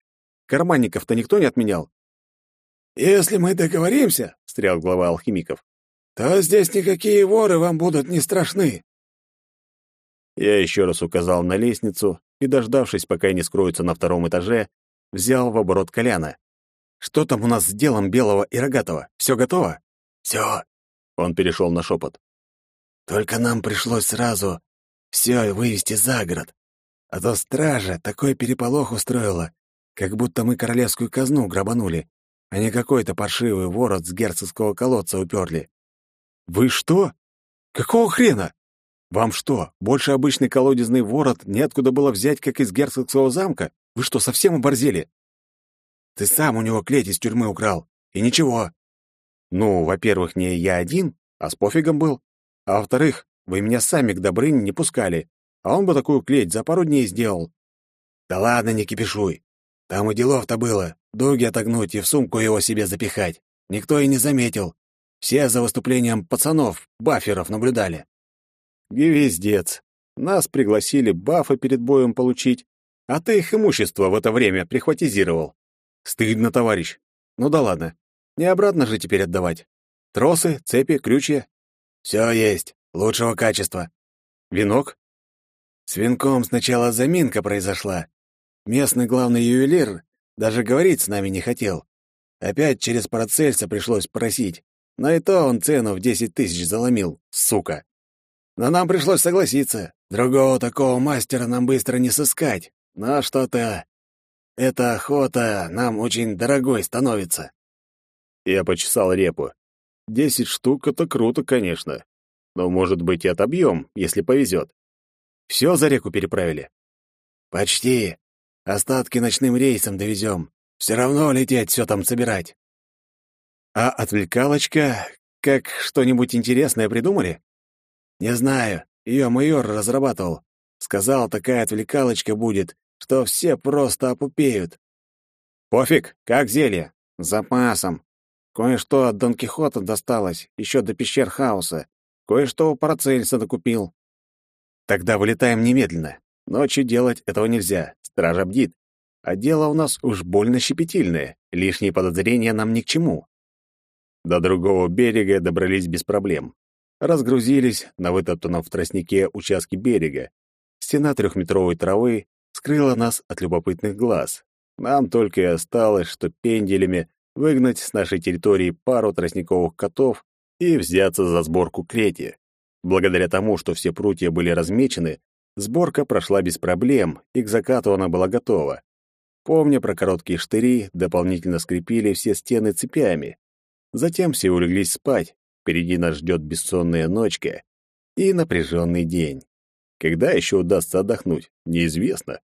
Карманников-то никто не отменял. «Если мы договоримся», — встрял глава алхимиков, «то здесь никакие воры вам будут не страшны». Я еще раз указал на лестницу и, дождавшись, пока не скроются на втором этаже, взял в оборот Коляна. «Что там у нас с делом Белого и Рогатого? Все готово?» «Все», — он перешел на шепот. «Только нам пришлось сразу все вывести за город. А то стража такой переполох устроила, как будто мы королевскую казну грабанули, а не какой-то паршивый ворот с герцогского колодца уперли. «Вы что? Какого хрена? Вам что, больше обычный колодезный ворот неоткуда было взять, как из герцогского замка? Вы что, совсем оборзели?» «Ты сам у него клеть из тюрьмы украл, и ничего». «Ну, во-первых, не я один, а с пофигом был. А во-вторых, вы меня сами к Добрыне не пускали, а он бы такую клеть за пару дней сделал». «Да ладно, не кипишуй. Там и делов-то было. Дуги отогнуть и в сумку его себе запихать. Никто и не заметил. Все за выступлением пацанов, баферов наблюдали». «Гвездец. Нас пригласили бафы перед боем получить, а ты их имущество в это время прихватизировал. Стыдно, товарищ. Ну да ладно. Не обратно же теперь отдавать. Тросы, цепи, крючья. Все есть. Лучшего качества. Венок? С венком сначала заминка произошла. Местный главный ювелир даже говорить с нами не хотел. Опять через Парацельса пришлось просить. Но и то он цену в десять тысяч заломил, сука. Но нам пришлось согласиться. Другого такого мастера нам быстро не сыскать. Но что-то... Эта охота нам очень дорогой становится. Я почесал репу. Десять штук — это круто, конечно но, может быть, и отобьем, если повезет. Все за реку переправили? Почти. Остатки ночным рейсом довезем. Все равно лететь все там собирать. А отвлекалочка, как что-нибудь интересное придумали? Не знаю. Ее майор разрабатывал. Сказал, такая отвлекалочка будет, что все просто опупеют. Пофиг, как зелье. С запасом. Кое-что от Дон Кихота досталось, еще до пещер хаоса. Кое-что у Парацельса докупил. Тогда вылетаем немедленно. Ночью делать этого нельзя, стража бдит. А дело у нас уж больно щепетильное, лишние подозрения нам ни к чему. До другого берега добрались без проблем. Разгрузились на вытоптанном в тростнике участке берега. Стена трехметровой травы скрыла нас от любопытных глаз. Нам только и осталось, что пенделями выгнать с нашей территории пару тростниковых котов и взяться за сборку клети. Благодаря тому, что все прутья были размечены, сборка прошла без проблем, и к закату она была готова. Помня про короткие штыри, дополнительно скрепили все стены цепями. Затем все улеглись спать. Впереди нас ждет бессонная ночка и напряженный день. Когда еще удастся отдохнуть, неизвестно.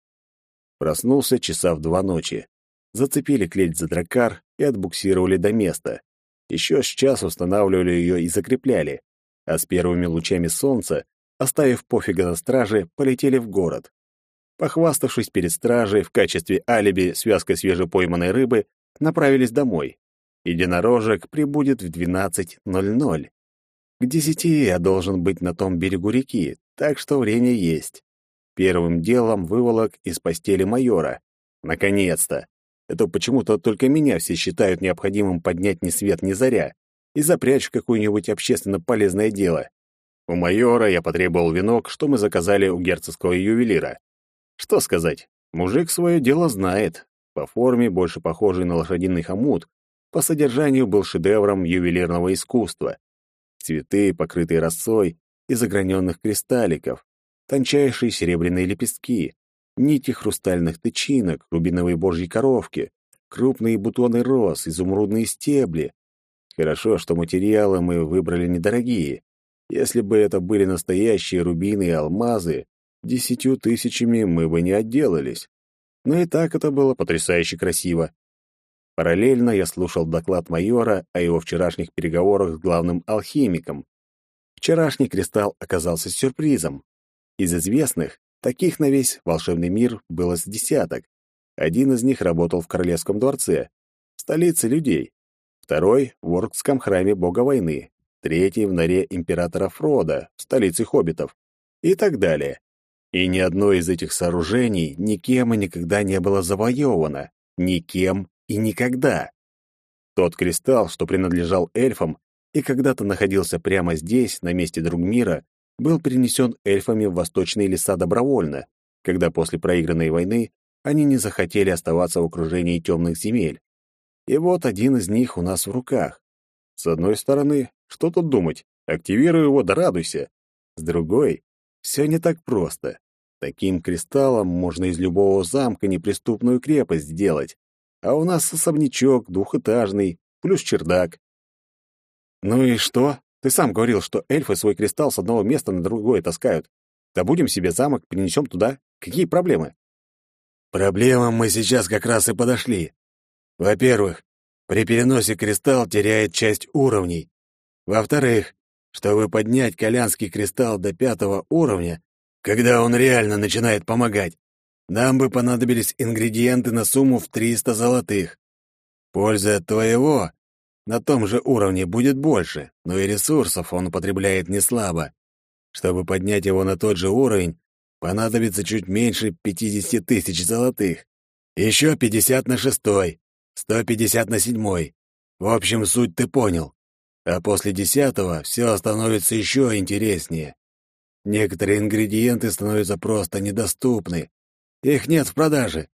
Проснулся часа в два ночи. Зацепили клеть за дракар и отбуксировали до места. Еще с час устанавливали ее и закрепляли, а с первыми лучами солнца, оставив пофига на страже, полетели в город. Похваставшись перед стражей в качестве алиби связкой свежепойманной рыбы, направились домой. Единорожек прибудет в 12.00. К десяти я должен быть на том берегу реки, так что время есть. Первым делом выволок из постели майора. Наконец-то! Это почему-то только меня все считают необходимым поднять ни свет ни заря и запрячь в какое-нибудь общественно полезное дело. У майора я потребовал венок, что мы заказали у герцогского ювелира. Что сказать, мужик свое дело знает. По форме больше похожий на лошадиный хомут, по содержанию был шедевром ювелирного искусства. Цветы, покрытые росой из ограненных кристалликов, тончайшие серебряные лепестки, нити хрустальных тычинок, рубиновые божьи коровки, крупные бутоны роз, изумрудные стебли. Хорошо, что материалы мы выбрали недорогие. Если бы это были настоящие рубины и алмазы, десятью тысячами мы бы не отделались. Но и так это было потрясающе красиво. Параллельно я слушал доклад майора о его вчерашних переговорах с главным алхимиком. Вчерашний кристалл оказался сюрпризом. Из известных Таких на весь волшебный мир было с десяток. Один из них работал в Королевском дворце, в столице людей. Второй — в Оркском храме бога войны. третий в норе императора Фрода, в столице хоббитов, и так далее. И ни одно из этих сооружений никем и никогда не было завоевано. Никем и никогда. Тот кристалл, что принадлежал эльфам и когда-то находился прямо здесь, на месте Другмира, был перенесен эльфами в восточные леса добровольно, когда после проигранной войны они не захотели оставаться в окружении темных земель. И вот один из них у нас в руках. С одной стороны, что тут думать? Активируй его, да радуйся. С другой, все не так просто. Таким кристаллом можно из любого замка неприступную крепость сделать. А у нас особнячок двухэтажный, плюс чердак. Ну и что? Ты сам говорил, что эльфы свой кристалл с одного места на другое таскают. Да будем себе замок, перенесем туда. Какие проблемы? Проблемам мы сейчас как раз и подошли. Во-первых, при переносе кристалл теряет часть уровней. Во-вторых, чтобы поднять колянский кристалл до пятого уровня, когда он реально начинает помогать, нам бы понадобились ингредиенты на сумму в 300 золотых. Польза от твоего на том же уровне будет больше, но и ресурсов он употребляет не слабо. Чтобы поднять его на тот же уровень, понадобится чуть меньше 50 тысяч золотых. Еще 50 на шестой, 150 на седьмой. В общем, суть ты понял. А после десятого все становится еще интереснее. Некоторые ингредиенты становятся просто недоступны. Их нет в продаже.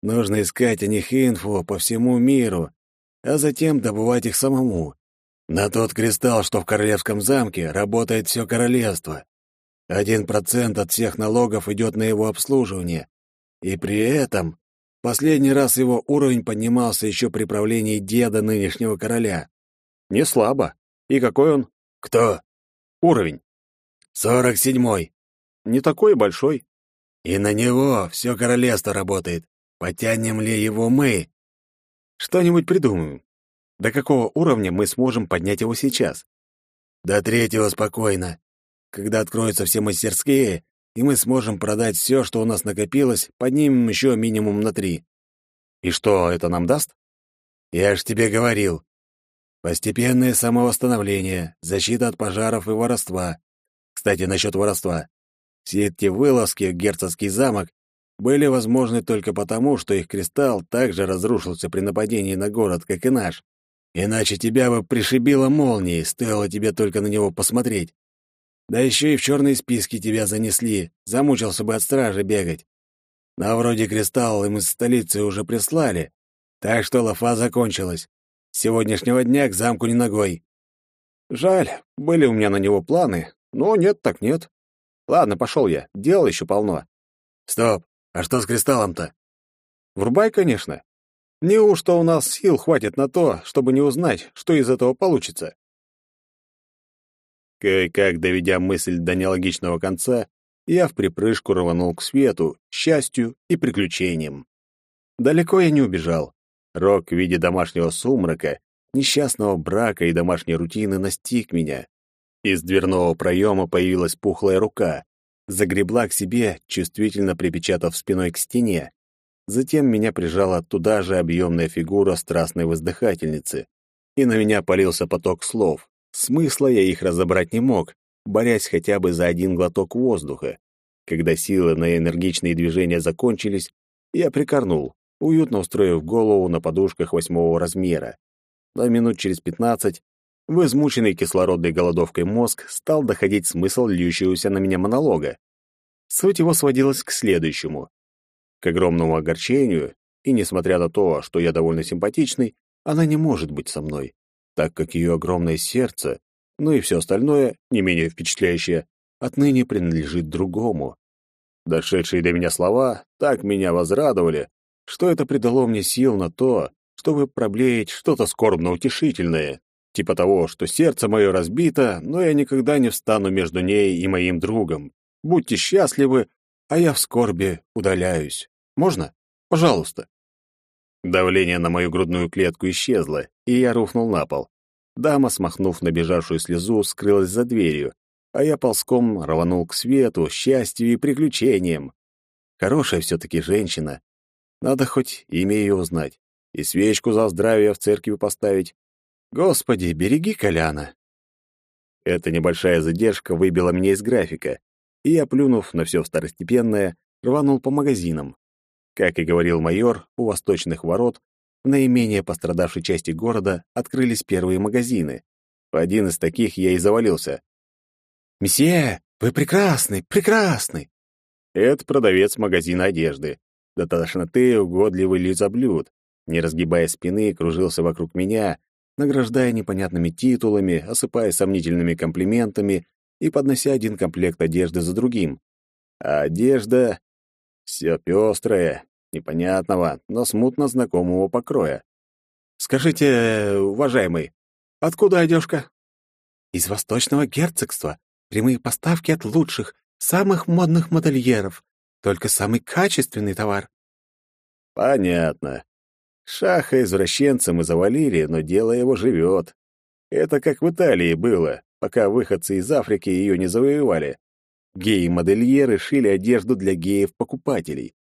Нужно искать о них инфу по всему миру, а затем добывать их самому. На тот кристалл, что в королевском замке, работает все королевство. Один процент от всех налогов идет на его обслуживание. И при этом последний раз его уровень поднимался еще при правлении деда нынешнего короля. Не слабо. И какой он? Кто? Уровень. Сорок седьмой. Не такой большой. И на него все королевство работает. Потянем ли его мы? Что-нибудь придумаем. До какого уровня мы сможем поднять его сейчас? До третьего спокойно. Когда откроются все мастерские, и мы сможем продать все, что у нас накопилось, поднимем еще минимум на три. И что это нам даст? Я ж тебе говорил, Постепенное самовосстановление, защита от пожаров и воровства. Кстати, насчет воровства. Все эти вылазки в герцогский замок были возможны только потому, что их кристалл также разрушился при нападении на город, как и наш. Иначе тебя бы пришибило молнией, стоило тебе только на него посмотреть. Да еще и в черные списки тебя занесли, замучился бы от стражи бегать. Но вроде кристалл им из столицы уже прислали, так что лафа закончилась сегодняшнего дня к замку не ногой. Жаль, были у меня на него планы, но нет так нет. Ладно, пошел я, дел еще полно. Стоп, а что с кристаллом-то? Врубай, конечно. Неужто у нас сил хватит на то, чтобы не узнать, что из этого получится? Кое-как доведя мысль до нелогичного конца, я в припрыжку рванул к свету, счастью и приключениям. Далеко я не убежал. Рок в виде домашнего сумрака, несчастного брака и домашней рутины настиг меня. Из дверного проема появилась пухлая рука, загребла к себе, чувствительно припечатав спиной к стене. Затем меня прижала туда же объемная фигура страстной воздыхательницы, и на меня полился поток слов. Смысла я их разобрать не мог, борясь хотя бы за один глоток воздуха. Когда силы на энергичные движения закончились, я прикорнул, уютно устроив голову на подушках восьмого размера. Но минут через пятнадцать в измученный кислородной голодовкой мозг стал доходить смысл льющегося на меня монолога. Суть его сводилась к следующему. К огромному огорчению, и несмотря на то, что я довольно симпатичный, она не может быть со мной, так как ее огромное сердце, ну и все остальное, не менее впечатляющее, отныне принадлежит другому. Дошедшие до меня слова так меня возрадовали, что это придало мне сил на то, чтобы проблеять что-то скорбно-утешительное, типа того, что сердце мое разбито, но я никогда не встану между ней и моим другом. Будьте счастливы, а я в скорби удаляюсь. Можно? Пожалуйста. Давление на мою грудную клетку исчезло, и я рухнул на пол. Дама, смахнув набежавшую слезу, скрылась за дверью, а я ползком рванул к свету, счастью и приключениям. Хорошая все-таки женщина, надо хоть имя ее узнать и свечку за здравие в церкви поставить. Господи, береги Коляна. Эта небольшая задержка выбила меня из графика, и я, плюнув на все второстепенное, рванул по магазинам. Как и говорил майор, у восточных ворот в наименее пострадавшей части города открылись первые магазины. В один из таких я и завалился. «Месье, вы прекрасный, прекрасный!» Это продавец магазина одежды. До тошноты угодливый лизоблюд. Не разгибая спины, кружился вокруг меня, награждая непонятными титулами, осыпая сомнительными комплиментами и поднося один комплект одежды за другим. А одежда... Все пестрое, непонятного, но смутно знакомого покроя. «Скажите, уважаемый, откуда одежка?» «Из Восточного герцогства. Прямые поставки от лучших, самых модных модельеров. Только самый качественный товар». «Понятно. Шаха извращенцем и завалили, но дело его живет. Это как в Италии было, пока выходцы из Африки ее не завоевали. Геи-модельеры шили одежду для геев-покупателей.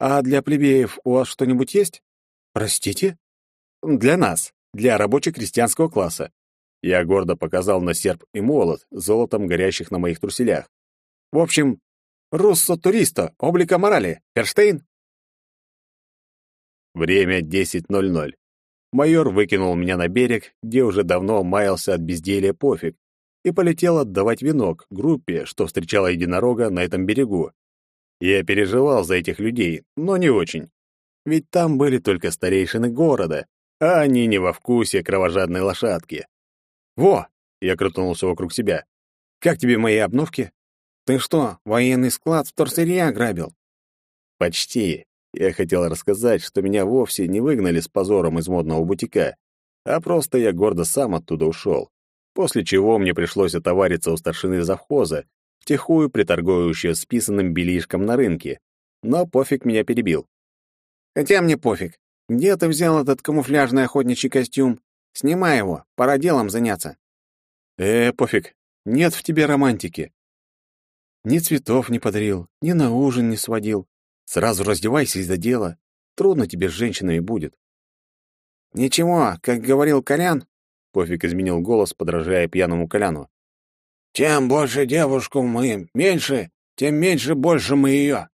А для плебеев у вас что-нибудь есть? Простите? Для нас, для рабоче-крестьянского класса. Я гордо показал на серп и молот, золотом горящих на моих труселях. В общем, руссо-туристо, облика морали, Перштейн. Время 10.00. Майор выкинул меня на берег, где уже давно маялся от безделья пофиг, и полетел отдавать венок группе, что встречала единорога на этом берегу. Я переживал за этих людей, но не очень. Ведь там были только старейшины города, а они не во вкусе кровожадной лошадки. «Во!» — я крутанулся вокруг себя. «Как тебе мои обновки?» «Ты что, военный склад в торсерье ограбил?» «Почти. Я хотел рассказать, что меня вовсе не выгнали с позором из модного бутика, а просто я гордо сам оттуда ушел. После чего мне пришлось отовариться у старшины завхоза, втихую приторговывающего списанным белишком на рынке. Но пофиг меня перебил. «Хотя мне пофиг. Где ты взял этот камуфляжный охотничий костюм? Снимай его, пора делом заняться». «Э, пофиг. Нет в тебе романтики. Ни цветов не подарил, ни на ужин не сводил. Сразу раздевайся из-за дела. Трудно тебе с женщинами будет. Ничего, как говорил Колян, Пофиг изменил голос, подражая пьяному Коляну. Чем больше девушку мы меньше, тем меньше больше мы ее.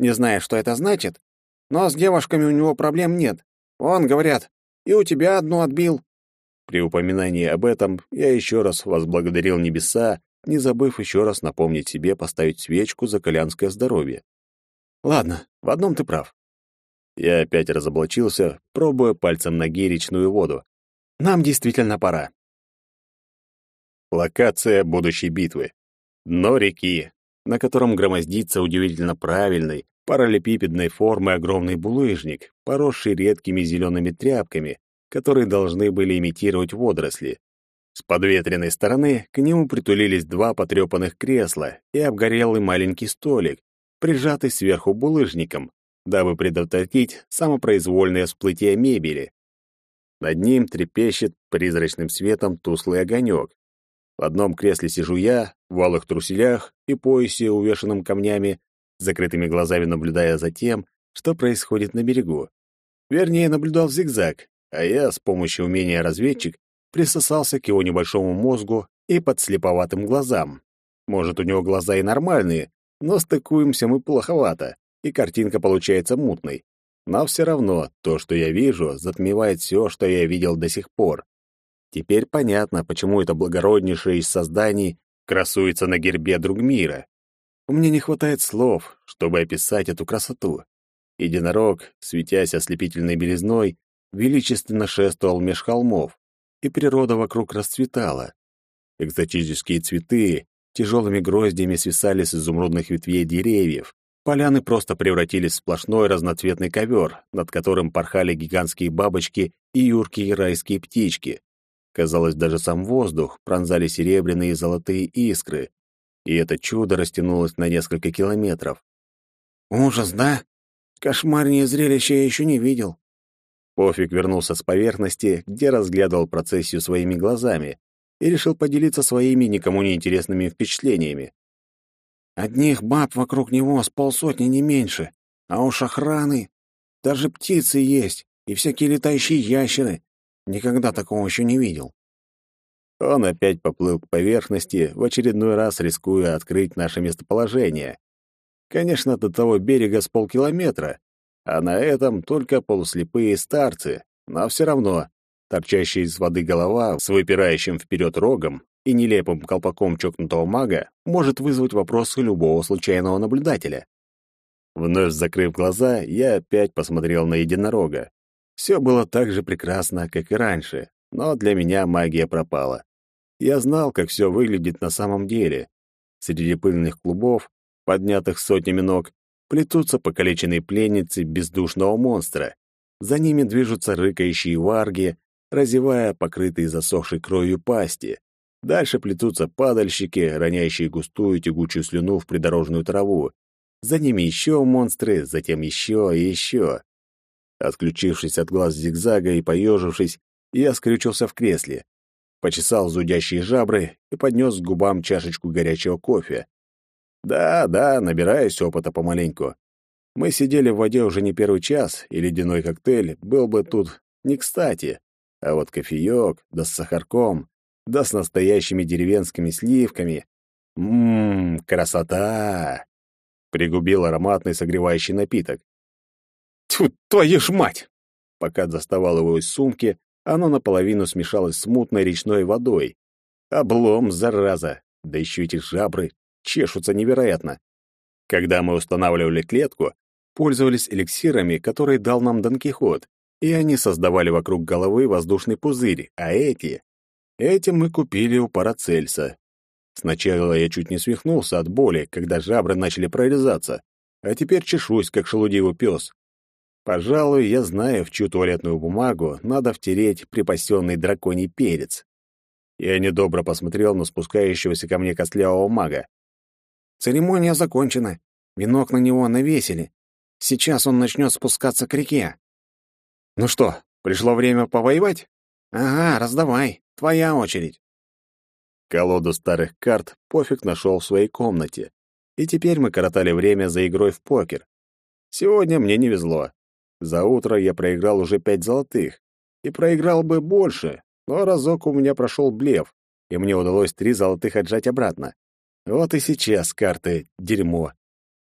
Не знаю, что это значит, но с девушками у него проблем нет. Он, говорят, и у тебя одну отбил. При упоминании об этом я еще раз возблагодарил небеса, не забыв еще раз напомнить себе поставить свечку за колянское здоровье. Ладно, в одном ты прав. Я опять разоблачился, пробуя пальцем ноги речную воду. Нам действительно пора. Локация будущей битвы. Дно реки, на котором громоздится удивительно правильный, параллелепипедной формы огромный булыжник, поросший редкими зелеными тряпками, которые должны были имитировать водоросли. С подветренной стороны к нему притулились два потрепанных кресла и обгорелый маленький столик, прижатый сверху булыжником, дабы предотвратить самопроизвольное всплытие мебели. Над ним трепещет призрачным светом туслый огонек. В одном кресле сижу я, в алых труселях и поясе, увешанном камнями, закрытыми глазами наблюдая за тем, что происходит на берегу. Вернее, наблюдал зигзаг, а я с помощью умения разведчик присосался к его небольшому мозгу и подслеповатым глазам. Может, у него глаза и нормальные, но стыкуемся мы плоховато, и картинка получается мутной. Но все равно то, что я вижу, затмевает все, что я видел до сих пор. Теперь понятно, почему это благороднейшее из созданий красуется на гербе друг мира. Меня не хватает слов, чтобы описать эту красоту. Единорог, светясь ослепительной белизной, величественно шествовал меж холмов, и природа вокруг расцветала. Экзотические цветы, тяжелыми гроздями свисали с изумрудных ветвей деревьев. Поляны просто превратились в сплошной разноцветный ковер, над которым порхали гигантские бабочки и юркие райские птички. Казалось, даже сам воздух пронзали серебряные и золотые искры, и это чудо растянулось на несколько километров. «Ужас, да? Кошмарнее зрелище я еще не видел». Пофиг вернулся с поверхности, где разглядывал процессию своими глазами, и решил поделиться своими никому не интересными впечатлениями. Одних баб вокруг него с полсотни не меньше, а уж охраны. Даже птицы есть, и всякие летающие ящеры. Никогда такого еще не видел. Он опять поплыл к поверхности, в очередной раз рискуя открыть наше местоположение. Конечно, до того берега с полкилометра, а на этом только полуслепые старцы, но все равно торчащая из воды голова с выпирающим вперед рогом и нелепым колпаком чокнутого мага может вызвать вопросы любого случайного наблюдателя. Вновь закрыв глаза, я опять посмотрел на единорога. Все было так же прекрасно, как и раньше, но для меня магия пропала. Я знал, как все выглядит на самом деле. Среди пыльных клубов, поднятых сотнями ног, плетутся покалеченные пленницы бездушного монстра. За ними движутся рыкающие варги, разевая покрытые засохшей кровью пасти. Дальше плетутся падальщики, роняющие густую тягучую слюну в придорожную траву. За ними еще монстры, затем еще и еще. Отключившись от глаз зигзага и поежившись, я скрючился в кресле, почесал зудящие жабры и поднес к губам чашечку горячего кофе. Да, да, набираюсь опыта помаленьку. Мы сидели в воде уже не первый час, и ледяной коктейль был бы тут не кстати. А вот кофеек, да с сахарком, да с настоящими деревенскими сливками. Ммм, красота! Пригубил ароматный согревающий напиток. Тьфу, твою ж мать! Пока доставал его из сумки, оно наполовину смешалось с мутной речной водой. Облом, зараза! Да еще эти жабры чешутся невероятно. Когда мы устанавливали клетку, пользовались эликсирами, которые дал нам Дон Кихот, и они создавали вокруг головы воздушный пузырь, а эти... Эти мы купили у Парацельса. Сначала я чуть не свихнулся от боли, когда жабры начали прорезаться, а теперь чешусь, как шелудивый пес. Пожалуй, я знаю, в чью туалетную бумагу надо втереть припасенный драконий перец. Я недобро посмотрел на спускающегося ко мне костлявого мага. Церемония закончена. Венок на него навесили. Сейчас он начнет спускаться к реке. Ну что, пришло время повоевать? Ага, раздавай. Твоя очередь. Колоду старых карт пофиг нашел в своей комнате. И теперь мы коротали время за игрой в покер. Сегодня мне не везло. За утро я проиграл уже пять золотых. И проиграл бы больше, но разок у меня прошел блеф, и мне удалось три золотых отжать обратно. Вот и сейчас карты — дерьмо.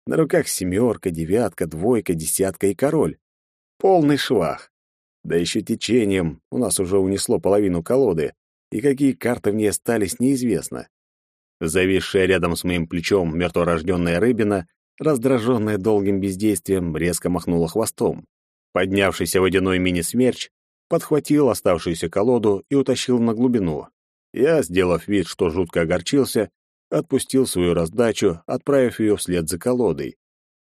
На руках семерка, девятка, двойка, десятка и король. Полный швах. Да еще течением у нас уже унесло половину колоды, и какие карты в ней остались, неизвестно. Зависшая рядом с моим плечом мертворожденная рыбина, раздраженная долгим бездействием, резко махнула хвостом. Поднявшийся водяной мини-смерч подхватил оставшуюся колоду и утащил на глубину. Я, сделав вид, что жутко огорчился, отпустил свою раздачу, отправив ее вслед за колодой.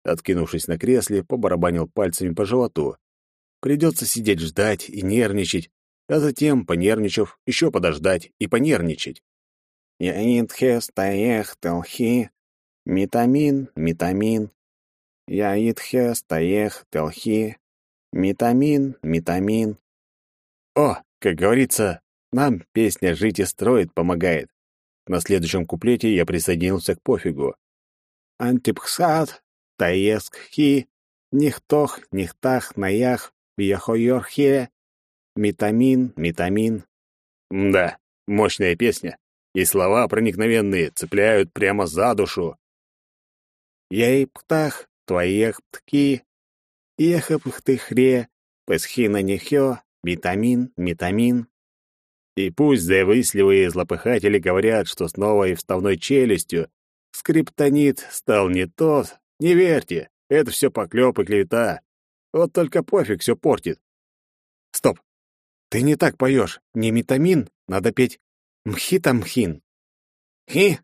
Откинувшись на кресле, побарабанил пальцами по животу. Придется сидеть ждать и нервничать, а затем, понервничав, еще подождать и понервничать. Яидхе стаех телхи, метамин, метамин. Яидхе стаех телхи, Метамин, метамин. О, как говорится, нам песня «Жить и строить» помогает. На следующем куплете я присоединился к пофигу. Антипхсат, таескхи, нихтох, нихтах, наях, бияхойорхе, метамин, метамин. Да, мощная песня. И слова проникновенные, цепляют прямо за душу. Яйптах, твоех тки, Ехапхтыхре, песхина нехё, витамин, метамин. И пусть завистливые злопыхатели говорят, что с новой вставной челюстью скриптонит стал не тот, не верьте, это все поклёп и клевета. Вот только пофиг все портит. Стоп, ты не так поешь. Не метамин, надо петь мхитамхин. Хи?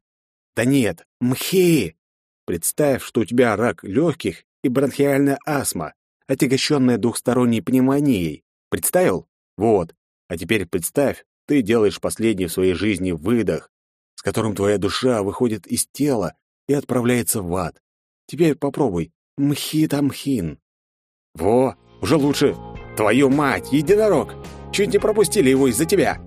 Да нет, мхи. Представь, что у тебя рак легких и бронхиальная астма отягощенная двухсторонней пневмонией. Представил? Вот. А теперь представь, ты делаешь последний в своей жизни выдох, с которым твоя душа выходит из тела и отправляется в ад. Теперь попробуй. Мхитамхин. Во, уже лучше. Твою мать, единорог! Чуть не пропустили его из-за тебя.